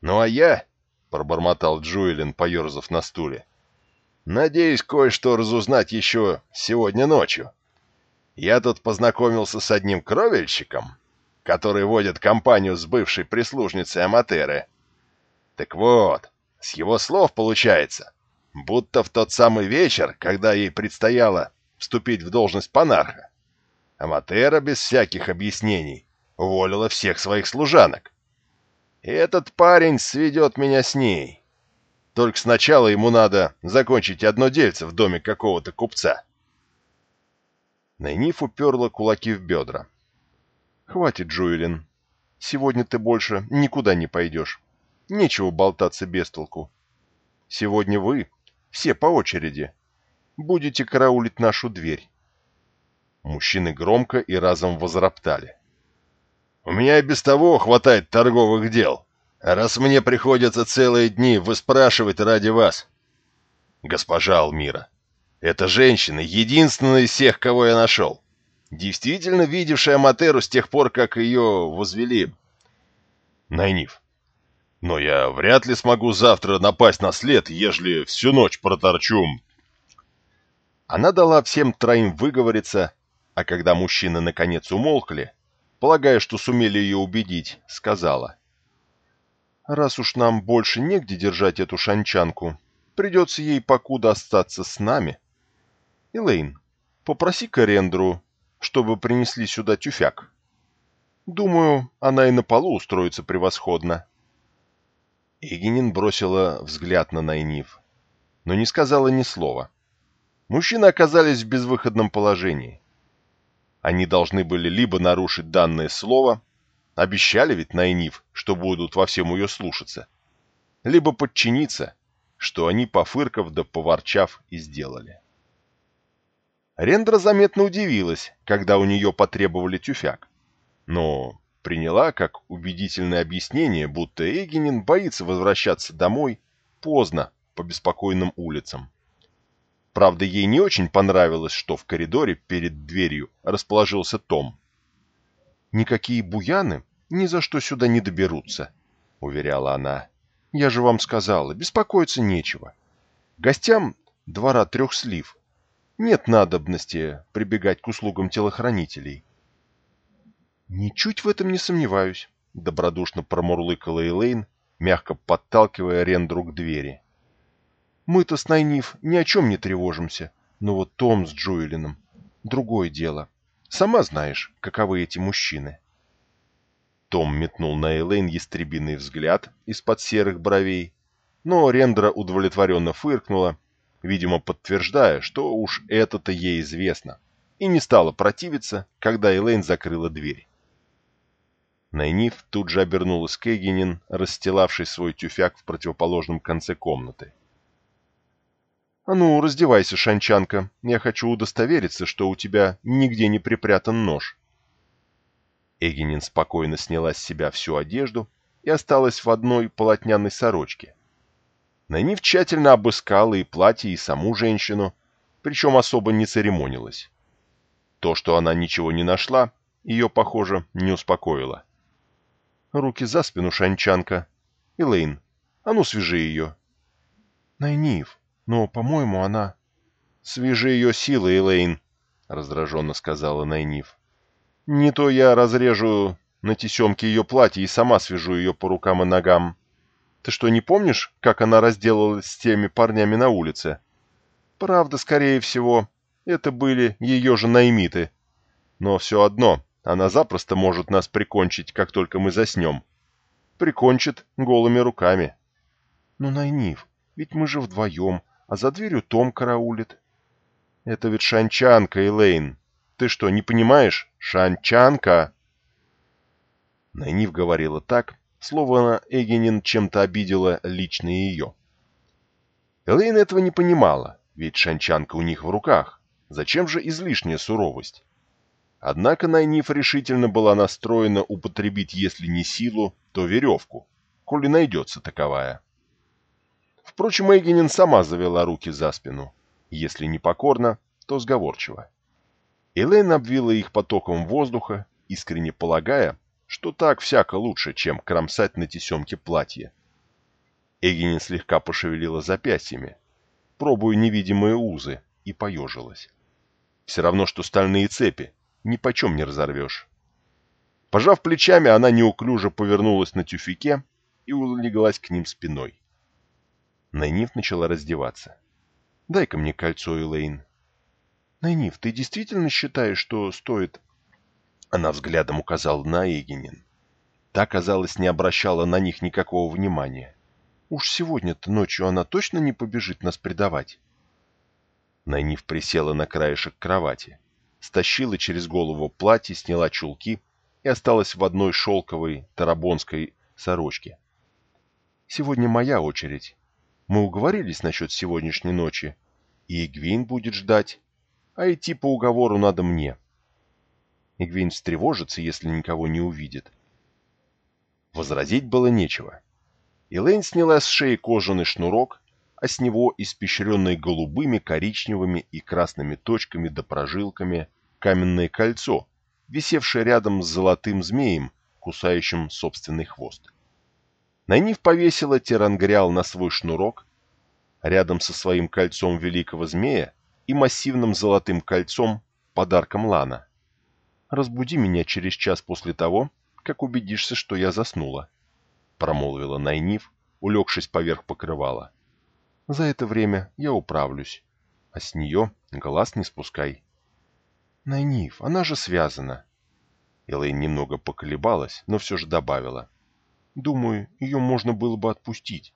«Ну а я», — пробормотал Джуэлин, поерзав на стуле, — «надеюсь кое-что разузнать еще сегодня ночью. Я тут познакомился с одним кровельщиком, который водит компанию с бывшей прислужницей Аматеры. Так вот, с его слов получается, будто в тот самый вечер, когда ей предстояло вступить в должность панарха, Аматера без всяких объяснений уволила всех своих служанок. Этот парень сведет меня с ней. Только сначала ему надо закончить одно дельце в доме какого-то купца. Найниф уперла кулаки в бедра. «Хватит, Джуэлин. Сегодня ты больше никуда не пойдешь. Нечего болтаться без толку. Сегодня вы, все по очереди, будете караулить нашу дверь». Мужчины громко и разом возроптали. У меня и без того хватает торговых дел, раз мне приходится целые дни выспрашивать ради вас. Госпожа Алмира, эта женщина единственная из всех, кого я нашел. Действительно видевшая Матеру с тех пор, как ее возвели. Найниф. Но я вряд ли смогу завтра напасть на след, ежели всю ночь проторчу. Она дала всем троим выговориться, а когда мужчины наконец умолкли, полагая, что сумели ее убедить, сказала. «Раз уж нам больше негде держать эту шанчанку, придется ей покуда остаться с нами. Элейн, попроси Карендру, чтобы принесли сюда тюфяк. Думаю, она и на полу устроится превосходно». Эгенин бросила взгляд на Найниф, но не сказала ни слова. Мужчины оказались в безвыходном положении. Они должны были либо нарушить данное слово, обещали ведь Найниф, что будут во всем ее слушаться, либо подчиниться, что они, пофырков да поворчав, и сделали. Рендра заметно удивилась, когда у нее потребовали тюфяк, но приняла как убедительное объяснение, будто Эгенин боится возвращаться домой поздно по беспокойным улицам. Правда, ей не очень понравилось, что в коридоре перед дверью расположился Том. «Никакие буяны ни за что сюда не доберутся», — уверяла она. «Я же вам сказала, беспокоиться нечего. Гостям двора трех слив. Нет надобности прибегать к услугам телохранителей». «Ничуть в этом не сомневаюсь», — добродушно промурлыкала Элейн, мягко подталкивая Рендру к двери. Мы-то с Найниф ни о чем не тревожимся, но вот Том с Джуэлином — другое дело. Сама знаешь, каковы эти мужчины. Том метнул на Элейн ястребиный взгляд из-под серых бровей, но Рендра удовлетворенно фыркнула, видимо, подтверждая, что уж это-то ей известно, и не стала противиться, когда Элейн закрыла дверь. Найниф тут же обернулась к Эгенин, расстилавший свой тюфяк в противоположном конце комнаты. «А ну, раздевайся, шанчанка. Я хочу удостовериться, что у тебя нигде не припрятан нож». Эгенин спокойно сняла с себя всю одежду и осталась в одной полотняной сорочке. Найниф тщательно обыскала и платье, и саму женщину, причем особо не церемонилась. То, что она ничего не нашла, ее, похоже, не успокоило. «Руки за спину, шанчанка. Элейн, а ну свяжи ее». «Найниф, но, по-моему, она... — Свяжи ее силы, Элейн, — раздраженно сказала Найниф. — Не то я разрежу на тесемке ее платья и сама свяжу ее по рукам и ногам. Ты что, не помнишь, как она разделалась с теми парнями на улице? Правда, скорее всего, это были ее же наймиты. Но все одно, она запросто может нас прикончить, как только мы заснем. Прикончит голыми руками. Ну, Найниф, ведь мы же вдвоем, а за дверью Том караулит. Это ведь шанчанка, Элейн. Ты что, не понимаешь? Шанчанка! Найниф говорила так, словно Эгенин чем-то обидела лично ее. Элейн этого не понимала, ведь шанчанка у них в руках. Зачем же излишняя суровость? Однако Найниф решительно была настроена употребить, если не силу, то веревку, коли найдется таковая. Впрочем, Эгенин сама завела руки за спину. Если не покорно, то сговорчиво. Элейн обвила их потоком воздуха, искренне полагая, что так всяко лучше, чем кромсать на тесемке платье. Эгенин слегка пошевелила запястьями, пробуя невидимые узы, и поежилась. Все равно, что стальные цепи, ни почем не разорвешь. Пожав плечами, она неуклюже повернулась на тюфике и улеглась к ним спиной. Найниф начала раздеваться. «Дай-ка мне кольцо, Элейн». «Найниф, ты действительно считаешь, что стоит...» Она взглядом указала на Эгенин. Та, казалось, не обращала на них никакого внимания. «Уж сегодня-то ночью она точно не побежит нас предавать?» Найниф присела на краешек кровати, стащила через голову платье, сняла чулки и осталась в одной шелковой тарабонской сорочке. «Сегодня моя очередь. Мы уговорились насчет сегодняшней ночи, и Игвин будет ждать, а идти по уговору надо мне». Игвин встревожится, если никого не увидит. Возразить было нечего. Элейн сняла с шеи кожаный шнурок а с него испещренное голубыми, коричневыми и красными точками да прожилками каменное кольцо, висевшее рядом с золотым змеем, кусающим собственный хвост. Найниф повесила терангриал на свой шнурок, рядом со своим кольцом великого змея и массивным золотым кольцом, подарком Лана. «Разбуди меня через час после того, как убедишься, что я заснула», — промолвила Найниф, улегшись поверх покрывала. За это время я управлюсь. А с нее глаз не спускай. Найниф, она же связана. Элэйн немного поколебалась, но все же добавила. Думаю, ее можно было бы отпустить.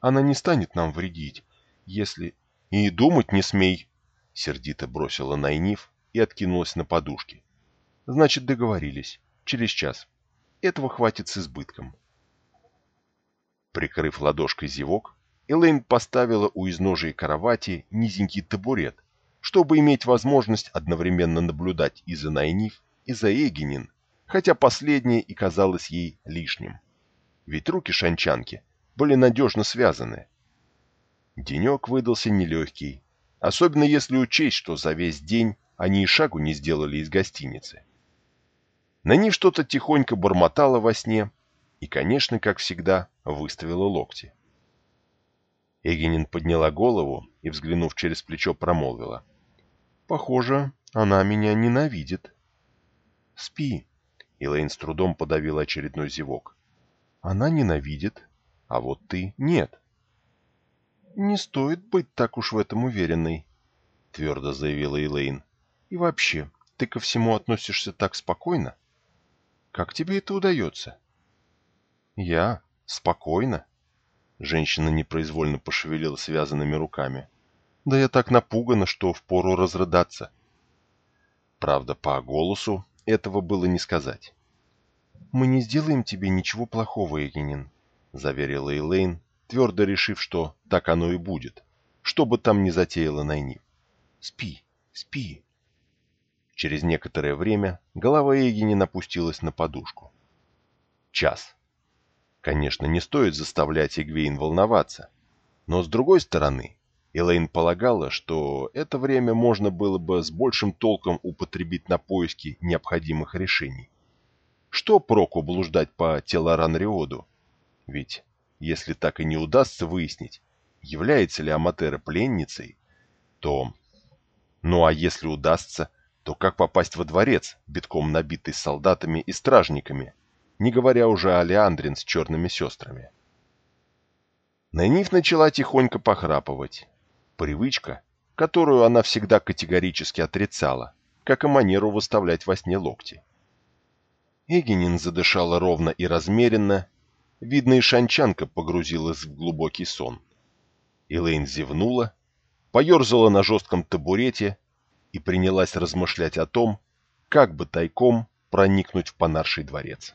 Она не станет нам вредить, если... И думать не смей, сердито бросила Найниф и откинулась на подушке. Значит, договорились. Через час. Этого хватит с избытком. Прикрыв ладошкой зевок, Элейн поставила у изножия кровати низенький табурет, чтобы иметь возможность одновременно наблюдать и за Найниф, и за Эгенин, хотя последнее и казалось ей лишним. Ведь руки шанчанки были надежно связаны. Денек выдался нелегкий, особенно если учесть, что за весь день они и шагу не сделали из гостиницы. На ней что-то тихонько бормотало во сне и, конечно, как всегда, выставила локти. Эгенин подняла голову и, взглянув через плечо, промолвила. «Похоже, она меня ненавидит». «Спи», — Элейн с трудом подавила очередной зевок. «Она ненавидит, а вот ты нет». «Не стоит быть так уж в этом уверенной», — твердо заявила Элейн. «И вообще, ты ко всему относишься так спокойно? Как тебе это удается?» «Я? Спокойно?» Женщина непроизвольно пошевелила связанными руками. «Да я так напугана, что впору разрыдаться». Правда, по голосу этого было не сказать. «Мы не сделаем тебе ничего плохого, Эгенин», — заверила Элейн, твердо решив, что так оно и будет, что бы там ни затеяла Найниф. «Спи, спи». Через некоторое время голова Эгенин опустилась на подушку. Час. Конечно, не стоит заставлять Игвейн волноваться. Но с другой стороны, Элейн полагала, что это время можно было бы с большим толком употребить на поиски необходимых решений. Что проку блуждать по Телоран-Риоду? Ведь, если так и не удастся выяснить, является ли Аматера пленницей, то... Ну а если удастся, то как попасть во дворец, битком набитый солдатами и стражниками, не говоря уже о Леандрин с черными сестрами. Найниф начала тихонько похрапывать. Привычка, которую она всегда категорически отрицала, как и манеру выставлять во сне локти. Эгенин задышала ровно и размеренно, видно и шанчанка погрузилась в глубокий сон. Элейн зевнула, поерзала на жестком табурете и принялась размышлять о том, как бы тайком проникнуть в понарший дворец.